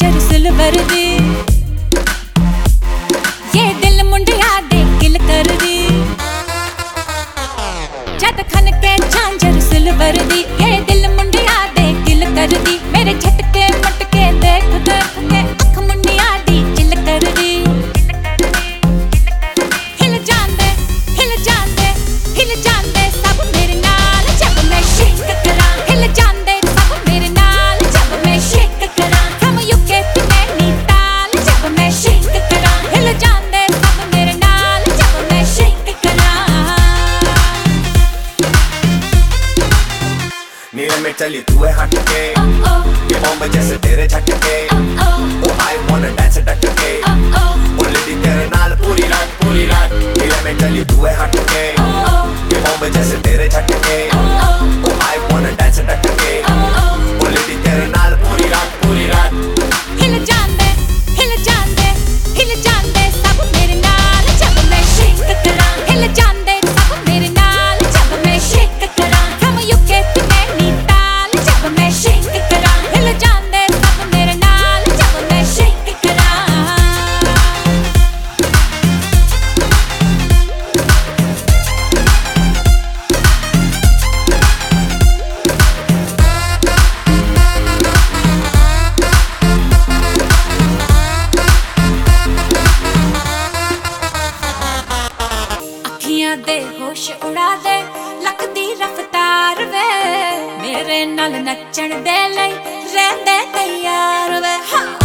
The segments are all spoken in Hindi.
पिक्चर सिल्वर दी ये दिल मुंडिया दे किल कर दी जद खन के झांझर सिल्वर दी ये दिल मुंडिया दे किल कर दी मेरे झटके मटके देख देख के अख मुंडिया दी चिल कर दी हिल जांदे हिल जांदे हिल जांदे सब नी let me tell you तू है हट ये मोहम्मद जैसे तेरे झटके आई wanna dance ਅੱਖੀਆਂ ਦੇ ਹੋਸ਼ ਉਡਾ ਦੇ ਲੱਖ ਦੀ ਰਫਤਾਰ ਵੇ। ਮੇਰੇ ਨਾਲ ਨੱਚਣ ਦੇ ਲਈ ਰਹਿੰਦੇ ਤਿਆਰ ਵੇ। ਹਾਂ!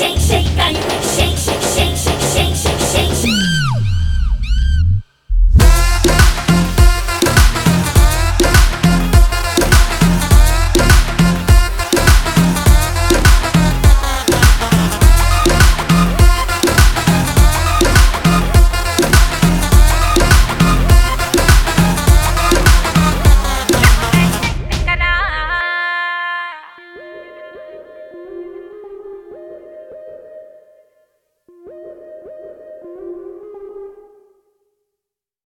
shake, shake.